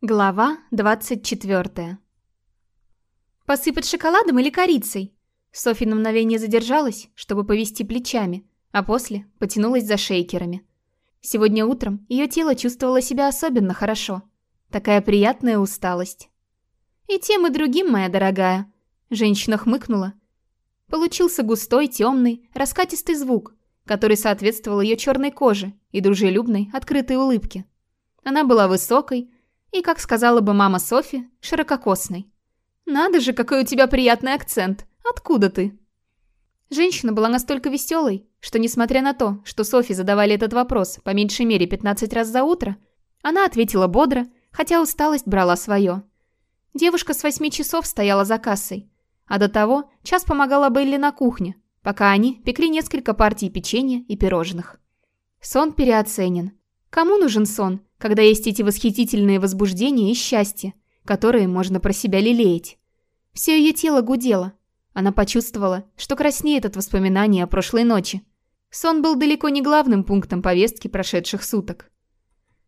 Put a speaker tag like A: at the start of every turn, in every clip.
A: Глава 24 «Посыпать шоколадом или корицей?» Софи на мгновение задержалась, чтобы повести плечами, а после потянулась за шейкерами. Сегодня утром ее тело чувствовало себя особенно хорошо. Такая приятная усталость. «И тем, и другим, моя дорогая», – женщина хмыкнула. Получился густой, темный, раскатистый звук, который соответствовал ее черной коже и дружелюбной, открытой улыбке. Она была высокой, и, как сказала бы мама Софи, ширококосной. «Надо же, какой у тебя приятный акцент! Откуда ты?» Женщина была настолько веселой, что, несмотря на то, что Софи задавали этот вопрос по меньшей мере 15 раз за утро, она ответила бодро, хотя усталость брала свое. Девушка с 8 часов стояла за кассой, а до того час помогала Белли на кухне, пока они пекли несколько партий печенья и пирожных. Сон переоценен. Кому нужен сон, когда есть эти восхитительные возбуждения и счастье, которые можно про себя лелеять. Все ее тело гудело. Она почувствовала, что краснеет от воспоминаний о прошлой ночи. Сон был далеко не главным пунктом повестки прошедших суток.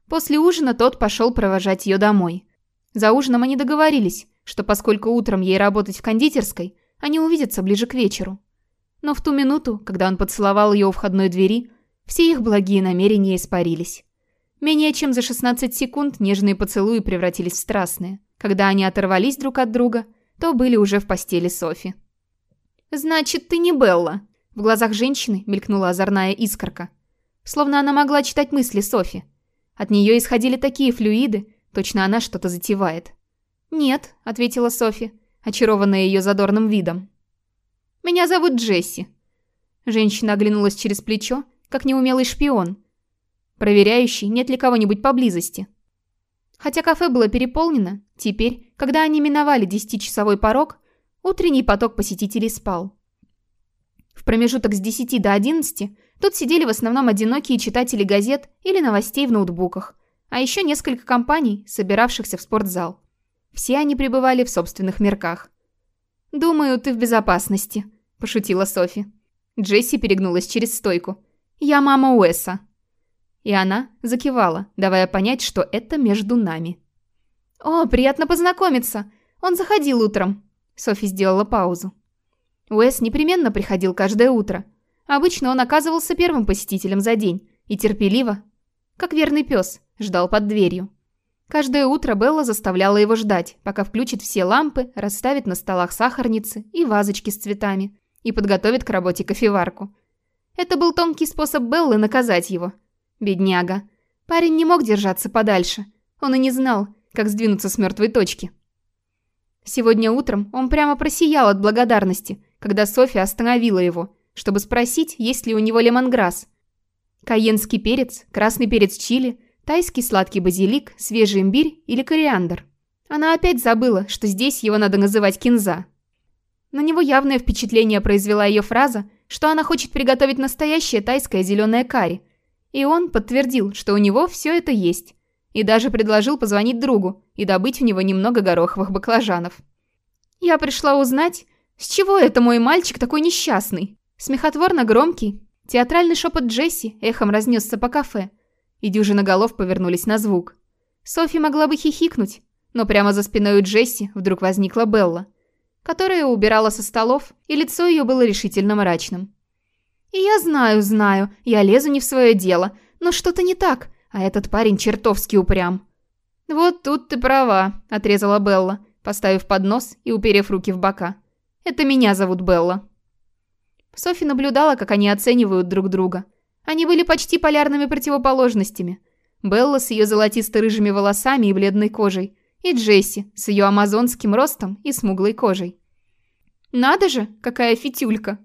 A: После ужина тот пошел провожать ее домой. За ужином они договорились, что поскольку утром ей работать в кондитерской, они увидятся ближе к вечеру. Но в ту минуту, когда он поцеловал ее у входной двери, все их благие намерения испарились. Менее чем за 16 секунд нежные поцелуи превратились в страстные. Когда они оторвались друг от друга, то были уже в постели Софи. «Значит, ты не Белла?» В глазах женщины мелькнула озорная искорка. Словно она могла читать мысли Софи. От нее исходили такие флюиды, точно она что-то затевает. «Нет», — ответила Софи, очарованная ее задорным видом. «Меня зовут Джесси». Женщина оглянулась через плечо, как неумелый шпион, проверяющий, нет ли кого-нибудь поблизости. Хотя кафе было переполнено, теперь, когда они миновали десятичасовой порог, утренний поток посетителей спал. В промежуток с 10 до 11 тут сидели в основном одинокие читатели газет или новостей в ноутбуках, а еще несколько компаний, собиравшихся в спортзал. Все они пребывали в собственных мерках. «Думаю, ты в безопасности», – пошутила Софи. Джесси перегнулась через стойку. «Я мама Уэса». И она закивала, давая понять, что это между нами. «О, приятно познакомиться! Он заходил утром!» Софи сделала паузу. Уэс непременно приходил каждое утро. Обычно он оказывался первым посетителем за день и терпеливо, как верный пес, ждал под дверью. Каждое утро Белла заставляла его ждать, пока включит все лампы, расставит на столах сахарницы и вазочки с цветами и подготовит к работе кофеварку. Это был тонкий способ Беллы наказать его – Бедняга. Парень не мог держаться подальше. Он и не знал, как сдвинуться с мертвой точки. Сегодня утром он прямо просиял от благодарности, когда Софья остановила его, чтобы спросить, есть ли у него лемонграсс. Каенский перец, красный перец чили, тайский сладкий базилик, свежий имбирь или кориандр. Она опять забыла, что здесь его надо называть кинза. На него явное впечатление произвела ее фраза, что она хочет приготовить настоящее тайское зеленое карри, и он подтвердил, что у него все это есть. И даже предложил позвонить другу и добыть у него немного гороховых баклажанов. Я пришла узнать, с чего это мой мальчик такой несчастный. Смехотворно громкий, театральный шепот Джесси эхом разнесся по кафе, и дюжина голов повернулись на звук. Софи могла бы хихикнуть, но прямо за спиной у Джесси вдруг возникла Белла, которая убирала со столов, и лицо ее было решительно мрачным. Я знаю, знаю, я лезу не в свое дело, но что-то не так, а этот парень чертовски упрям. «Вот тут ты права», – отрезала Белла, поставив поднос и уперев руки в бока. «Это меня зовут Белла». Софи наблюдала, как они оценивают друг друга. Они были почти полярными противоположностями. Белла с ее золотисто-рыжими волосами и бледной кожей, и Джесси с ее амазонским ростом и смуглой кожей. «Надо же, какая фитюлька!»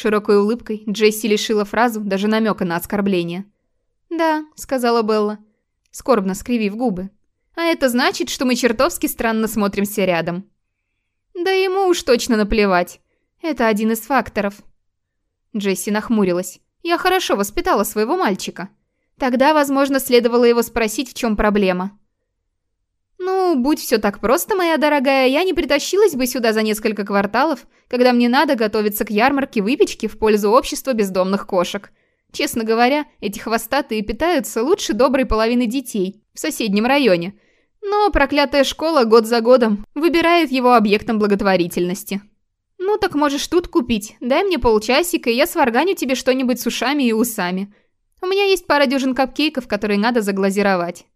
A: Широкой улыбкой Джесси лишила фразу даже намека на оскорбление. «Да», — сказала Белла, скорбно скривив губы. «А это значит, что мы чертовски странно смотримся рядом». «Да ему уж точно наплевать. Это один из факторов». Джесси нахмурилась. «Я хорошо воспитала своего мальчика. Тогда, возможно, следовало его спросить, в чем проблема». «Ну, будь все так просто, моя дорогая, я не притащилась бы сюда за несколько кварталов, когда мне надо готовиться к ярмарке выпечки в пользу общества бездомных кошек. Честно говоря, эти хвостатые питаются лучше доброй половины детей в соседнем районе. Но проклятая школа год за годом выбирает его объектом благотворительности. «Ну так можешь тут купить. Дай мне полчасика, и я сварганю тебе что-нибудь с ушами и усами. У меня есть пара дюжин капкейков, которые надо заглазировать».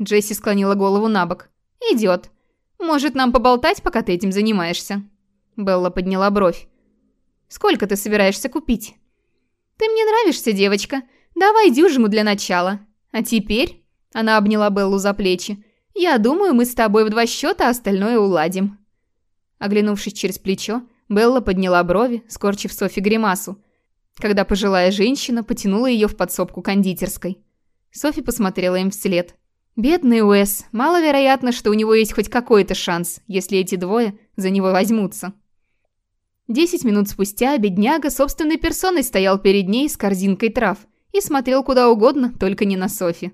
A: Джесси склонила голову на бок. «Идет. Может, нам поболтать, пока ты этим занимаешься?» Белла подняла бровь. «Сколько ты собираешься купить?» «Ты мне нравишься, девочка. Давай дюжину для начала. А теперь...» Она обняла Беллу за плечи. «Я думаю, мы с тобой в два счета остальное уладим». Оглянувшись через плечо, Белла подняла брови, скорчив Софи гримасу, когда пожилая женщина потянула ее в подсобку кондитерской. Софи посмотрела им вслед. «Бедный Уэс. Маловероятно, что у него есть хоть какой-то шанс, если эти двое за него возьмутся». Десять минут спустя бедняга собственной персоной стоял перед ней с корзинкой трав и смотрел куда угодно, только не на Софи.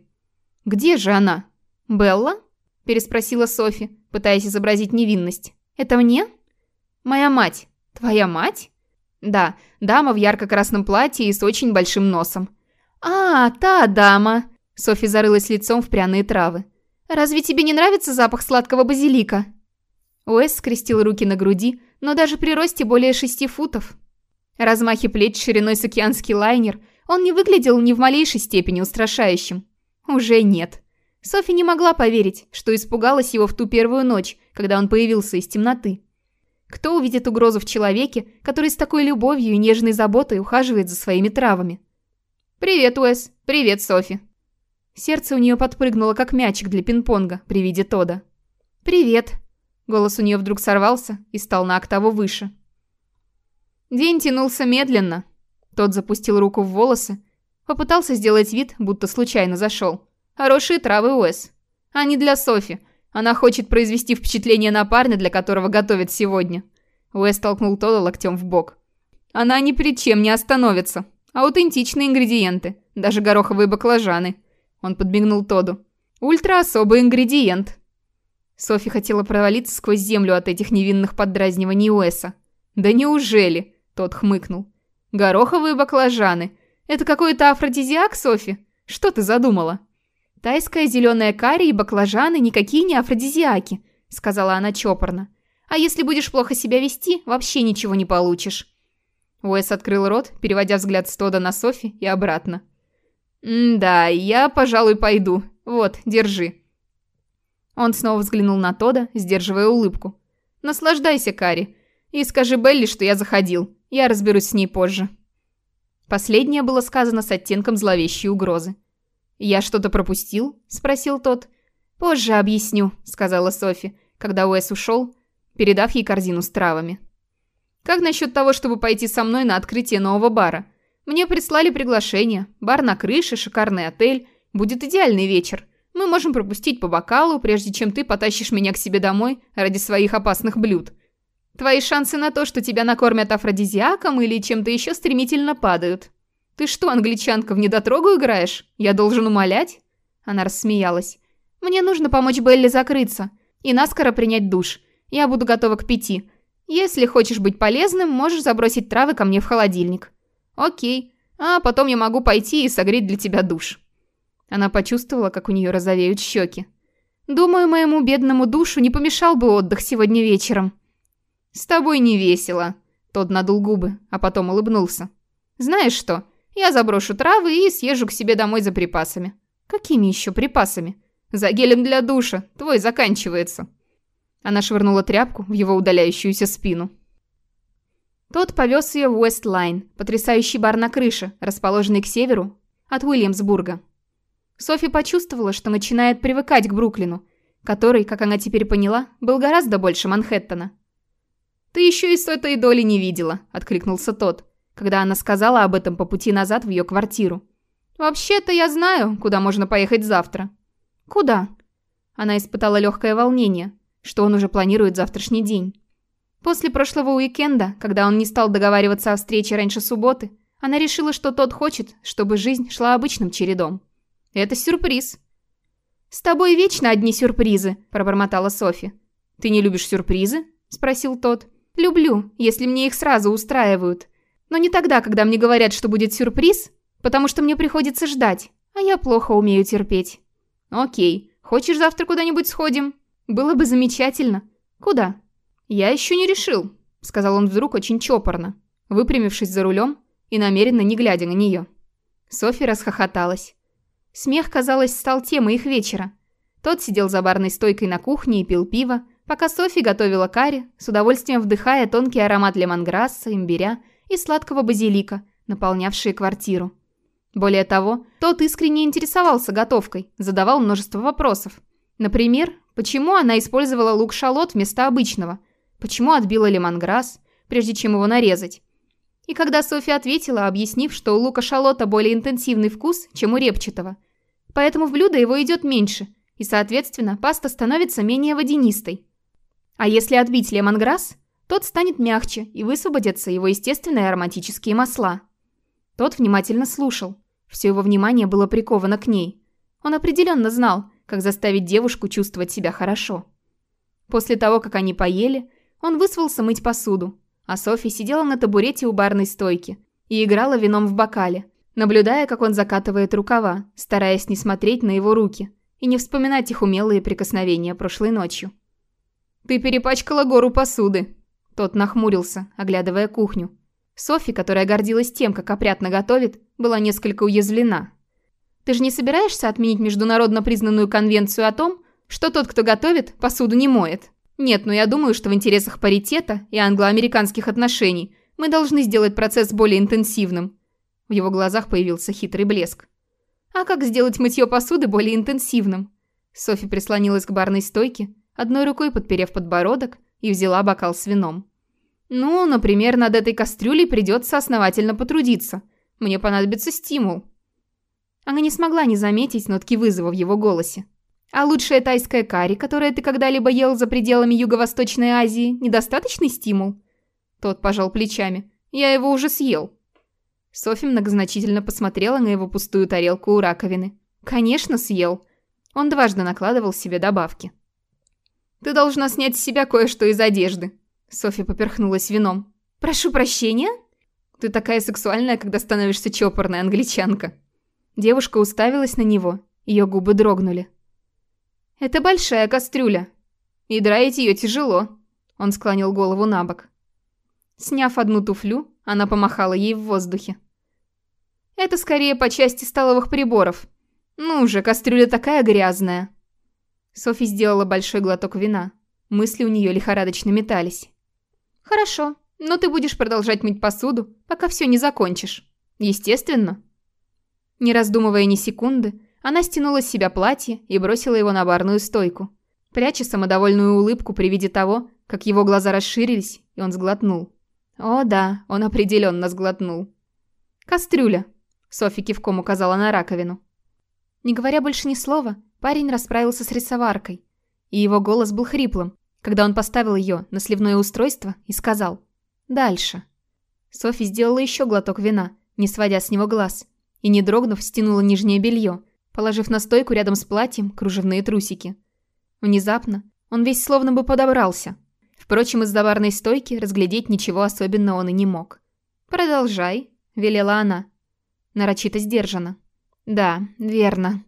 A: «Где же она?» «Белла?» – переспросила Софи, пытаясь изобразить невинность. «Это мне?» «Моя мать». «Твоя мать?» «Да, дама в ярко-красном платье и с очень большим носом». «А, та дама!» Софи зарылась лицом в пряные травы. «Разве тебе не нравится запах сладкого базилика?» Уэс скрестил руки на груди, но даже при росте более шести футов. Размахи плеч шириной с океанский лайнер, он не выглядел ни в малейшей степени устрашающим. Уже нет. Софи не могла поверить, что испугалась его в ту первую ночь, когда он появился из темноты. Кто увидит угрозу в человеке, который с такой любовью и нежной заботой ухаживает за своими травами? «Привет, Уэс. Привет, Софи». Сердце у нее подпрыгнуло, как мячик для пинг-понга при виде Тода. «Привет». Голос у нее вдруг сорвался и стал на октаву выше. День тянулся медленно. Тот запустил руку в волосы, попытался сделать вид, будто случайно зашел. Хорошие травы, Уэс. Они для Софи. Она хочет произвести впечатление на парня, для которого готовит сегодня. Уэс толкнул Тода локтем в бок. Она ни перед чем не остановится. Аутентичные ингредиенты. Даже гороховые баклажаны. Он подмигнул Тоду. Ультра особый ингредиент. Софи хотела провалиться сквозь землю от этих невинных поддразниваний Уэса. «Да неужели?» – тот хмыкнул. «Гороховые баклажаны. Это какой-то афродизиак, Софи? Что ты задумала?» «Тайская зеленая карри и баклажаны никакие не афродизиаки», – сказала она чопорно. «А если будешь плохо себя вести, вообще ничего не получишь». Уэс открыл рот, переводя взгляд с Тода на Софи и обратно. «Да, я, пожалуй, пойду. Вот, держи». Он снова взглянул на Тода, сдерживая улыбку. «Наслаждайся, Кари. И скажи Белли, что я заходил. Я разберусь с ней позже». Последнее было сказано с оттенком зловещей угрозы. «Я что-то пропустил?» – спросил тот. «Позже объясню», – сказала Софи, когда Уэс ушел, передав ей корзину с травами. «Как насчет того, чтобы пойти со мной на открытие нового бара? Мне прислали приглашение. Бар на крыше, шикарный отель. Будет идеальный вечер. Мы можем пропустить по бокалу, прежде чем ты потащишь меня к себе домой ради своих опасных блюд. Твои шансы на то, что тебя накормят афродизиаком или чем-то еще стремительно падают. Ты что, англичанка, в недотрогу играешь? Я должен умолять?» Она рассмеялась. «Мне нужно помочь Белли закрыться и наскоро принять душ. Я буду готова к пяти. Если хочешь быть полезным, можешь забросить травы ко мне в холодильник». «Окей. А потом я могу пойти и согреть для тебя душ». Она почувствовала, как у нее розовеют щеки. «Думаю, моему бедному душу не помешал бы отдых сегодня вечером». «С тобой не весело», – тот надул губы, а потом улыбнулся. «Знаешь что, я заброшу травы и съезжу к себе домой за припасами». «Какими еще припасами?» «За гелем для душа, твой заканчивается». Она швырнула тряпку в его удаляющуюся спину. Тот повез ее в Уэстлайн, потрясающий бар на крыше, расположенный к северу от Уильямсбурга. Софи почувствовала, что начинает привыкать к Бруклину, который, как она теперь поняла, был гораздо больше Манхэттена. «Ты еще и с этой доли не видела», – откликнулся тот, когда она сказала об этом по пути назад в ее квартиру. «Вообще-то я знаю, куда можно поехать завтра». «Куда?» Она испытала легкое волнение, что он уже планирует завтрашний день. После прошлого уикенда, когда он не стал договариваться о встрече раньше субботы, она решила, что тот хочет, чтобы жизнь шла обычным чередом. Это сюрприз». «С тобой вечно одни сюрпризы», – пробормотала Софи. «Ты не любишь сюрпризы?» – спросил тот. «Люблю, если мне их сразу устраивают. Но не тогда, когда мне говорят, что будет сюрприз, потому что мне приходится ждать, а я плохо умею терпеть». «Окей, Хочешь завтра куда-нибудь сходим? Было бы замечательно. Куда? Я еще не решил, сказал он вдруг очень чопорно, выпрямившись за рулем и намеренно не глядя на нее. Софи расхохоталась. Смех, казалось, стал темой их вечера. Тот сидел за барной стойкой на кухне и пил пиво, пока Софи готовила карри, с удовольствием вдыхая тонкий аромат лемонграсса, имбиря и сладкого базилика, наполнявшие квартиру. Более того, тот искренне интересовался готовкой, задавал множество вопросов. Например, почему она использовала лук-шалот вместо обычного, почему отбила лемонграсс, прежде чем его нарезать. И когда Софи ответила, объяснив, что у лука-шалота более интенсивный вкус, чем у репчатого, поэтому в блюдо его идет меньше, и, соответственно, паста становится менее водянистой. А если отбить лемонграсс, тот станет мягче и высвободятся его естественные ароматические масла. Тот внимательно слушал. Все его внимание было приковано к ней. Он определенно знал, как заставить девушку чувствовать себя хорошо. После того, как они поели, он вызвался мыть посуду, а Софи сидела на табурете у барной стойки и играла вином в бокале, наблюдая, как он закатывает рукава, стараясь не смотреть на его руки и не вспоминать их умелые прикосновения прошлой ночью. «Ты перепачкала гору посуды», – тот нахмурился, оглядывая кухню. Софи, которая гордилась тем, как опрятно готовит, была несколько уязвлена. «Ты же не собираешься отменить международно признанную конвенцию о том, что тот, кто готовит, посуду не моет? Нет, но я думаю, что в интересах паритета и англо-американских отношений мы должны сделать процесс более интенсивным». В его глазах появился хитрый блеск. «А как сделать мытье посуды более интенсивным?» Софи прислонилась к барной стойке, одной рукой подперев подбородок, и взяла бокал с вином. Ну, например, над этой кастрюлей придется основательно потрудиться. Мне понадобится стимул. Она не смогла не заметить нотки вызова в его голосе. А лучшая тайская карри, которое ты когда-либо ел за пределами Юго-Восточной Азии, недостаточный стимул? Тот пожал плечами. Я его уже съел. Софи многозначительно посмотрела на его пустую тарелку у раковины. Конечно, съел. Он дважды накладывал себе добавки. «Ты должна снять с себя кое-что из одежды», Софья поперхнулась вином. «Прошу прощения?» «Ты такая сексуальная, когда становишься чопорной, англичанка». Девушка уставилась на него, ее губы дрогнули. «Это большая кастрюля. И драить ее тяжело», — он склонил голову на бок. Сняв одну туфлю, она помахала ей в воздухе. «Это скорее по части столовых приборов. Ну же, кастрюля такая грязная». Софи сделала большой глоток вина. Мысли у нее лихорадочно метались. «Хорошо, но ты будешь продолжать мыть посуду, пока все не закончишь. Естественно». Не раздумывая ни секунды, она стянула с себя платье и бросила его на барную стойку, пряча самодовольную улыбку при виде того, как его глаза расширились, и он сглотнул. О да, он определенно сглотнул. «Кастрюля», — Софи кивком указала на раковину. Не говоря больше ни слова, парень расправился с рисоваркой, и его голос был хриплым, когда он поставил ее на сливное устройство и сказал «Дальше». Софи сделала еще глоток вина, не сводя с него глаз, и, не дрогнув, стянула нижнее белье, положив на стойку рядом с платьем кружевные трусики. Внезапно он весь словно бы подобрался. Впрочем, из заварной стойки разглядеть ничего особенного он и не мог. «Продолжай», — велела она. Нарочито сдержанно. «Да, верно».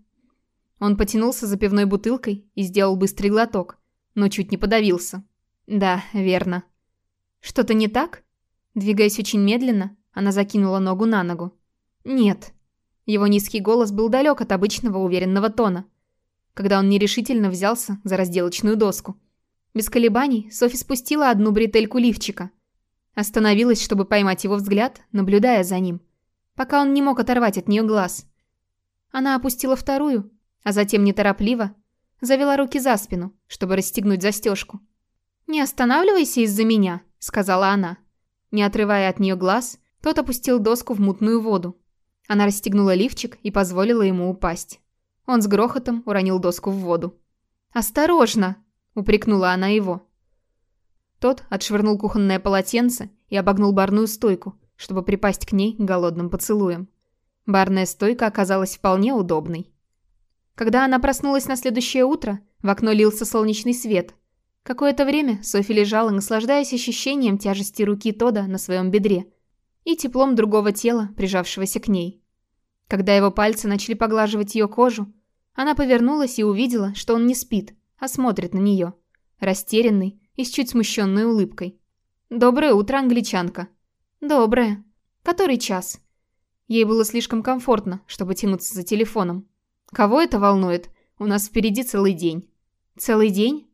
A: Он потянулся за пивной бутылкой и сделал быстрый глоток, но чуть не подавился. Да, верно. Что-то не так? Двигаясь очень медленно, она закинула ногу на ногу. Нет. Его низкий голос был далек от обычного уверенного тона, когда он нерешительно взялся за разделочную доску. Без колебаний Софи спустила одну бретельку лифчика. Остановилась, чтобы поймать его взгляд, наблюдая за ним, пока он не мог оторвать от нее глаз. Она опустила вторую, а затем неторопливо завела руки за спину, чтобы расстегнуть застежку. «Не останавливайся из-за меня», — сказала она. Не отрывая от нее глаз, тот опустил доску в мутную воду. Она расстегнула лифчик и позволила ему упасть. Он с грохотом уронил доску в воду. «Осторожно!» — упрекнула она его. Тот отшвырнул кухонное полотенце и обогнул барную стойку, чтобы припасть к ней голодным поцелуем. Барная стойка оказалась вполне удобной. Когда она проснулась на следующее утро, в окно лился солнечный свет. Какое-то время Софи лежала, наслаждаясь ощущением тяжести руки Тода на своем бедре и теплом другого тела, прижавшегося к ней. Когда его пальцы начали поглаживать ее кожу, Она повернулась и увидела, что он не спит, а смотрит на нее. Растерянный и с чуть смущенной улыбкой. «Доброе утро, англичанка». «Доброе. Который час?» Ей было слишком комфортно, чтобы тянуться за телефоном. «Кого это волнует? У нас впереди целый день». «Целый день?»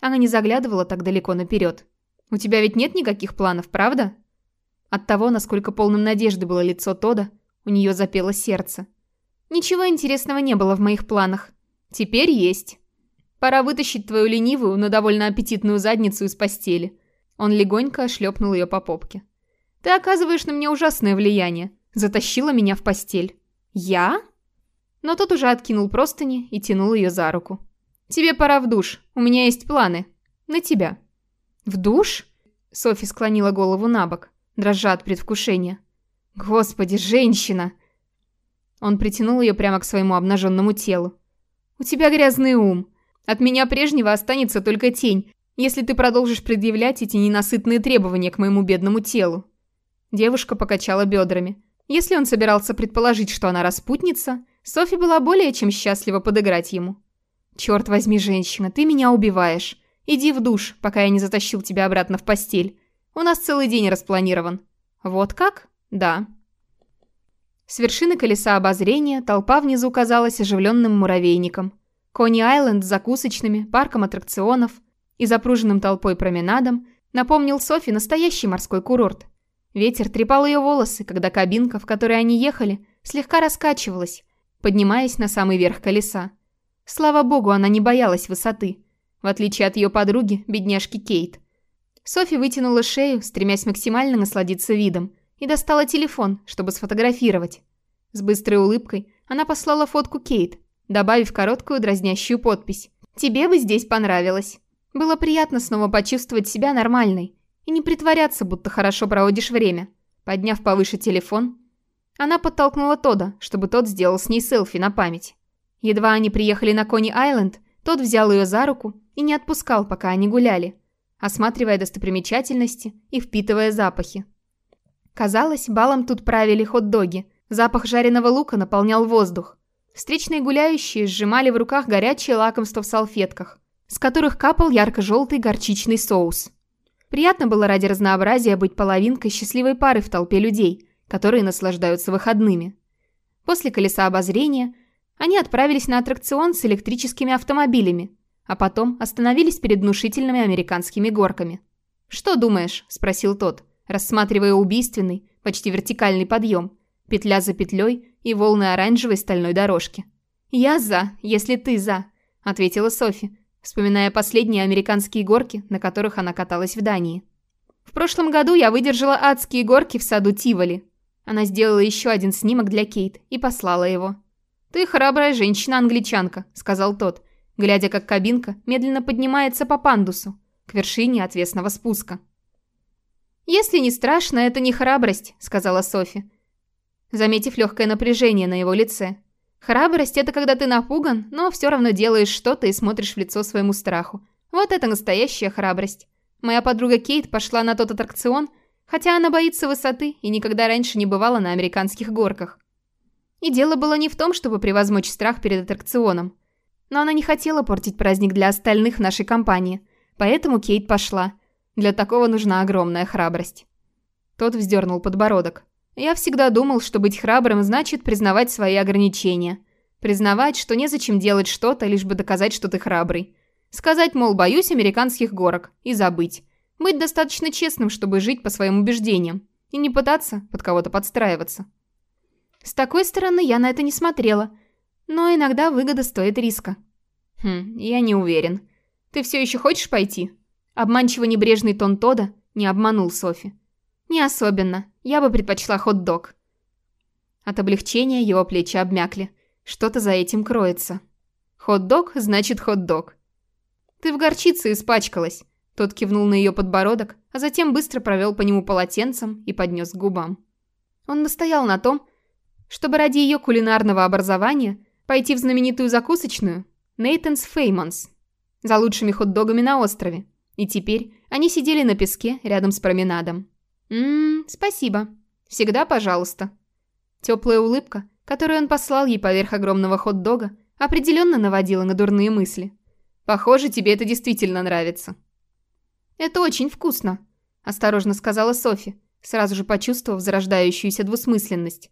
A: Она не заглядывала так далеко наперед. «У тебя ведь нет никаких планов, правда?» От того, насколько полным надежды было лицо Тода, у нее запело сердце. «Ничего интересного не было в моих планах. Теперь есть. Пора вытащить твою ленивую, но довольно аппетитную задницу из постели». Он легонько шлепнул ее по попке. «Ты оказываешь на меня ужасное влияние. Затащила меня в постель». «Я?» Но тот уже откинул простыни и тянул ее за руку. «Тебе пора в душ. У меня есть планы. На тебя». «В душ?» Софи склонила голову на бок, дрожа от предвкушения. «Господи, женщина!» Он притянул ее прямо к своему обнаженному телу. «У тебя грязный ум. От меня прежнего останется только тень, если ты продолжишь предъявлять эти ненасытные требования к моему бедному телу». Девушка покачала бедрами. Если он собирался предположить, что она распутница, Софи была более чем счастлива подыграть ему. «Черт возьми, женщина, ты меня убиваешь. Иди в душ, пока я не затащил тебя обратно в постель. У нас целый день распланирован». «Вот как?» «Да». С вершины колеса обозрения толпа внизу казалась оживленным муравейником. Кони-Айленд с закусочными, парком аттракционов и запруженным толпой променадом напомнил Софи настоящий морской курорт. Ветер трепал ее волосы, когда кабинка, в которой они ехали, слегка раскачивалась, поднимаясь на самый верх колеса. Слава богу, она не боялась высоты, в отличие от ее подруги, бедняжки Кейт. Софи вытянула шею, стремясь максимально насладиться видом, и достала телефон, чтобы сфотографировать. С быстрой улыбкой она послала фотку Кейт, добавив короткую дразнящую подпись. «Тебе бы здесь понравилось». Было приятно снова почувствовать себя нормальной и не притворяться, будто хорошо проводишь время. Подняв повыше телефон, она подтолкнула Тода, чтобы тот сделал с ней селфи на память. Едва они приехали на Кони-Айленд, тот взял ее за руку и не отпускал, пока они гуляли, осматривая достопримечательности и впитывая запахи. Казалось, балом тут правили хот-доги. Запах жареного лука наполнял воздух. Встречные гуляющие сжимали в руках горячее лакомство в салфетках, с которых капал ярко-желтый горчичный соус. Приятно было ради разнообразия быть половинкой счастливой пары в толпе людей, которые наслаждаются выходными. После колеса обозрения они отправились на аттракцион с электрическими автомобилями, а потом остановились перед внушительными американскими горками. «Что думаешь?» – спросил тот, рассматривая убийственный, почти вертикальный подъем, петля за петлей и волны оранжевой стальной дорожки. «Я за, если ты за», – ответила Софи, вспоминая последние американские горки, на которых она каталась в Дании. «В прошлом году я выдержала адские горки в саду Тиволи». Она сделала еще один снимок для Кейт и послала его. «Ты храбрая женщина-англичанка», — сказал тот, глядя, как кабинка медленно поднимается по пандусу к вершине отвесного спуска. «Если не страшно, это не храбрость», — сказала Софи, заметив легкое напряжение на его лице. Храбрость – это когда ты напуган, но все равно делаешь что-то и смотришь в лицо своему страху. Вот это настоящая храбрость. Моя подруга Кейт пошла на тот аттракцион, хотя она боится высоты и никогда раньше не бывала на американских горках. И дело было не в том, чтобы превозмочь страх перед аттракционом. Но она не хотела портить праздник для остальных нашей компании, поэтому Кейт пошла. Для такого нужна огромная храбрость. Тот вздернул подбородок. Я всегда думал, что быть храбрым значит признавать свои ограничения. Признавать, что незачем делать что-то, лишь бы доказать, что ты храбрый. Сказать, мол, боюсь американских горок, и забыть. Быть достаточно честным, чтобы жить по своим убеждениям, и не пытаться под кого-то подстраиваться. С такой стороны я на это не смотрела, но иногда выгода стоит риска. Хм, я не уверен. Ты все еще хочешь пойти? Обманчиво небрежный тон Тода не обманул Софи. «Не особенно. Я бы предпочла хот-дог». От облегчения его плечи обмякли. Что-то за этим кроется. «Хот-дог значит хот-дог». «Ты в горчице испачкалась», – тот кивнул на ее подбородок, а затем быстро провел по нему полотенцем и поднес к губам. Он настоял на том, чтобы ради ее кулинарного образования пойти в знаменитую закусочную Нейтанс Феймонс за лучшими хот-догами на острове. И теперь они сидели на песке рядом с променадом. «Ммм, спасибо. Всегда пожалуйста». Теплая улыбка, которую он послал ей поверх огромного хот-дога, определенно наводила на дурные мысли. «Похоже, тебе это действительно нравится». «Это очень вкусно», – осторожно сказала Софи, сразу же почувствовав зарождающуюся двусмысленность.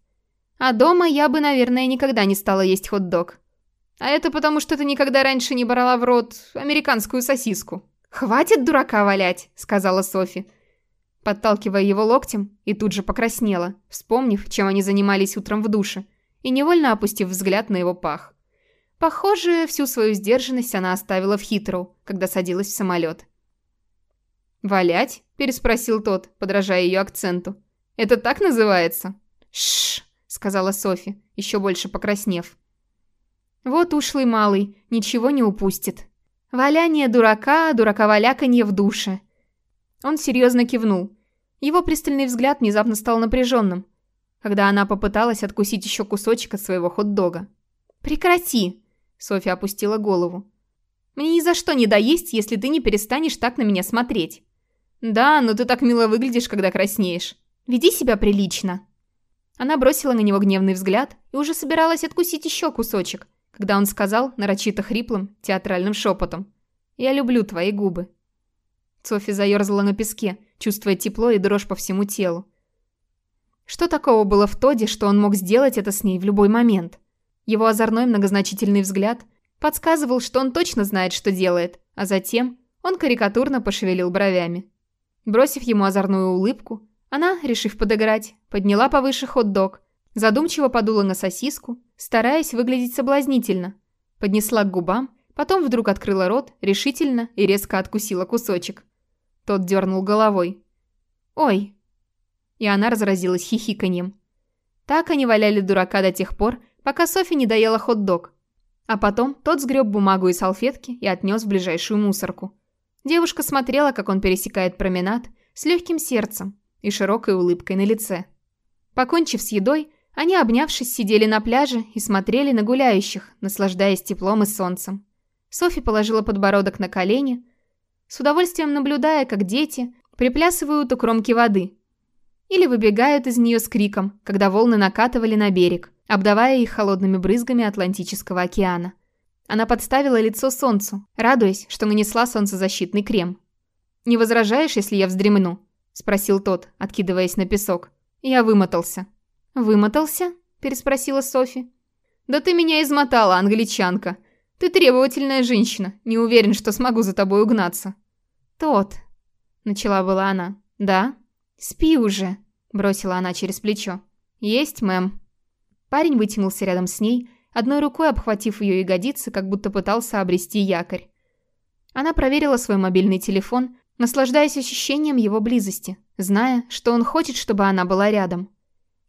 A: «А дома я бы, наверное, никогда не стала есть хот-дог. А это потому, что ты никогда раньше не брала в рот американскую сосиску». «Хватит дурака валять», – сказала Софи, подталкивая его локтем и тут же покраснела, вспомнив, чем они занимались утром в душе, и невольно опустив взгляд на его пах. Похоже, всю свою сдержанность она оставила в Хитроу, когда садилась в самолет. «Валять?» – переспросил тот, подражая ее акценту. «Это так называется?» «Шш!» – сказала Софи, еще больше покраснев. «Вот ушлый малый, ничего не упустит. Валяние дурака, дураковаляканье в душе». Он серьезно кивнул. Его пристальный взгляд внезапно стал напряженным, когда она попыталась откусить еще кусочек от своего хот-дога. «Прекрати!» – Софья опустила голову. «Мне ни за что не доесть, если ты не перестанешь так на меня смотреть». «Да, но ты так мило выглядишь, когда краснеешь. Веди себя прилично». Она бросила на него гневный взгляд и уже собиралась откусить еще кусочек, когда он сказал нарочито хриплым, театральным шепотом. «Я люблю твои губы». Софи заерзала на песке, чувствуя тепло и дрожь по всему телу. Что такого было в Тоде, что он мог сделать это с ней в любой момент? Его озорной многозначительный взгляд подсказывал, что он точно знает, что делает, а затем он карикатурно пошевелил бровями. Бросив ему озорную улыбку, она, решив подыграть, подняла повыше хот-дог, задумчиво подула на сосиску, стараясь выглядеть соблазнительно, поднесла к губам, потом вдруг открыла рот, решительно и резко откусила кусочек. Тот дернул головой. «Ой!» И она разразилась хихиканьем. Так они валяли дурака до тех пор, пока Софи не доела хот-дог. А потом тот сгреб бумагу и салфетки и отнес в ближайшую мусорку. Девушка смотрела, как он пересекает променад, с легким сердцем и широкой улыбкой на лице. Покончив с едой, они, обнявшись, сидели на пляже и смотрели на гуляющих, наслаждаясь теплом и солнцем. Софи положила подбородок на колени, с удовольствием наблюдая, как дети приплясывают у кромки воды или выбегают из нее с криком, когда волны накатывали на берег, обдавая их холодными брызгами Атлантического океана. Она подставила лицо солнцу, радуясь, что нанесла солнцезащитный крем. «Не возражаешь, если я вздремну?» – спросил тот, откидываясь на песок. Я вымотался. «Вымотался?» – переспросила Софи. «Да ты меня измотала, англичанка. Ты требовательная женщина. Не уверен, что смогу за тобой угнаться». «Тот», – начала была она. «Да?» «Спи уже», – бросила она через плечо. «Есть, мэм». Парень вытянулся рядом с ней, одной рукой обхватив ее ягодицы, как будто пытался обрести якорь. Она проверила свой мобильный телефон, наслаждаясь ощущением его близости, зная, что он хочет, чтобы она была рядом.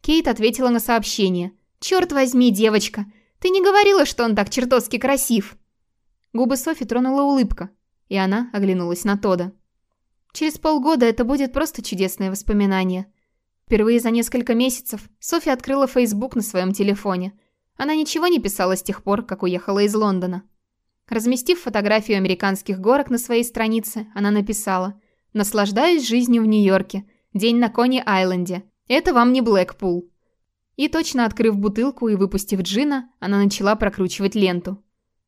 A: Кейт ответила на сообщение. «Черт возьми, девочка, ты не говорила, что он так чертовски красив!» Губы Софи тронула улыбка, и она оглянулась на Тода. Через полгода это будет просто чудесное воспоминание. Впервые за несколько месяцев Софи открыла Facebook на своем телефоне – она ничего не писала с тех пор, как уехала из Лондона. Разместив фотографию американских горок на своей странице, она написала «Наслаждаюсь жизнью в Нью-Йорке. День на Кони-Айленде. Это вам не Блэкпул». И точно открыв бутылку и выпустив джина, она начала прокручивать ленту.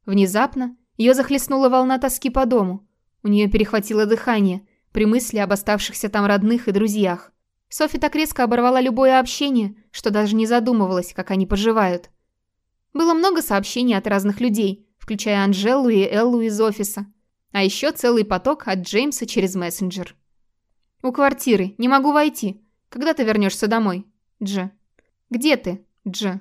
A: Внезапно ее захлестнула волна тоски по дому. У нее перехватило дыхание при мысли об оставшихся там родных и друзьях. Софи так резко оборвала любое общение, что даже не задумывалась, как они поживают. Было много сообщений от разных людей, включая Анжелу и Эллу из офиса. А еще целый поток от Джеймса через мессенджер. «У квартиры. Не могу войти. Когда ты вернешься домой?» Дж. «Где ты?» Дж.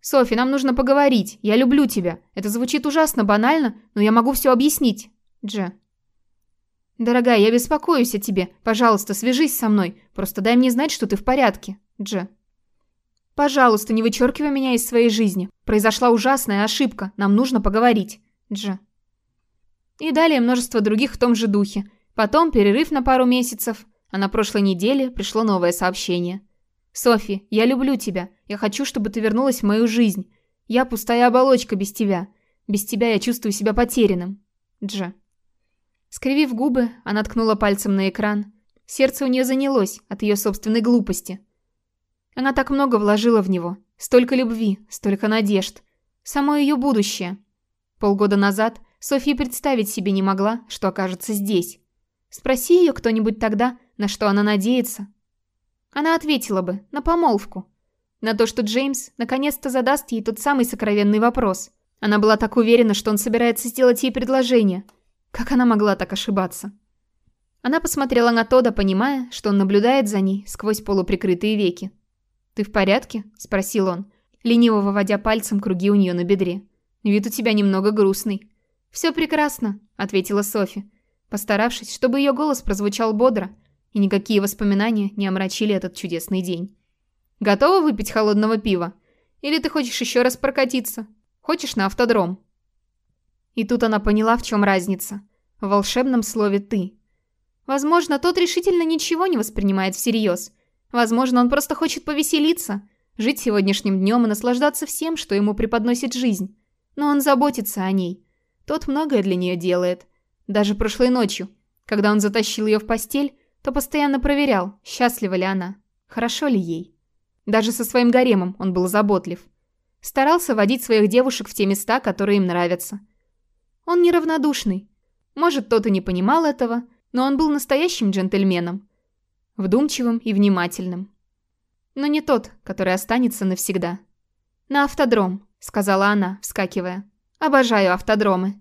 A: «Софи, нам нужно поговорить. Я люблю тебя. Это звучит ужасно банально, но я могу все объяснить». Дж. «Дорогая, я беспокоюсь о тебе. Пожалуйста, свяжись со мной. Просто дай мне знать, что ты в порядке». Дж. Пожалуйста, не вычеркивай меня из своей жизни. Произошла ужасная ошибка. Нам нужно поговорить. Дж. И далее множество других в том же духе. Потом перерыв на пару месяцев, а на прошлой неделе пришло новое сообщение. «Софи, я люблю тебя. Я хочу, чтобы ты вернулась в мою жизнь. Я пустая оболочка без тебя. Без тебя я чувствую себя потерянным. Дж. Скривив губы, она ткнула пальцем на экран. Сердце у нее занялось от ее собственной глупости. Она так много вложила в него. Столько любви, столько надежд. Само ее будущее. Полгода назад Софья представить себе не могла, что окажется здесь. Спроси ее кто-нибудь тогда, на что она надеется. Она ответила бы, на помолвку. На то, что Джеймс наконец-то задаст ей тот самый сокровенный вопрос. Она была так уверена, что он собирается сделать ей предложение. Как она могла так ошибаться? Она посмотрела на Тода, понимая, что он наблюдает за ней сквозь полуприкрытые веки. «Ты в порядке?» – спросил он, лениво выводя пальцем круги у нее на бедре. «Вид у тебя немного грустный». «Все прекрасно», – ответила Софи, постаравшись, чтобы ее голос прозвучал бодро, и никакие воспоминания не омрачили этот чудесный день. «Готова выпить холодного пива? Или ты хочешь еще раз прокатиться? Хочешь на автодром?» И тут она поняла, в чем разница. В волшебном слове «ты». Возможно, тот решительно ничего не воспринимает всерьез. Возможно, он просто хочет повеселиться, жить сегодняшним днем и наслаждаться всем, что ему преподносит жизнь. Но он заботится о ней. Тот многое для нее делает. Даже прошлой ночью, когда он затащил ее в постель, то постоянно проверял, счастлива ли она, хорошо ли ей. Даже со своим гаремом он был заботлив. Старался водить своих девушек в те места, которые им нравятся. Он неравнодушный. Может, тот и не понимал этого, но он был настоящим джентльменом. Вдумчивым и внимательным. Но не тот, который останется навсегда. «На автодром», — сказала она, вскакивая. «Обожаю автодромы».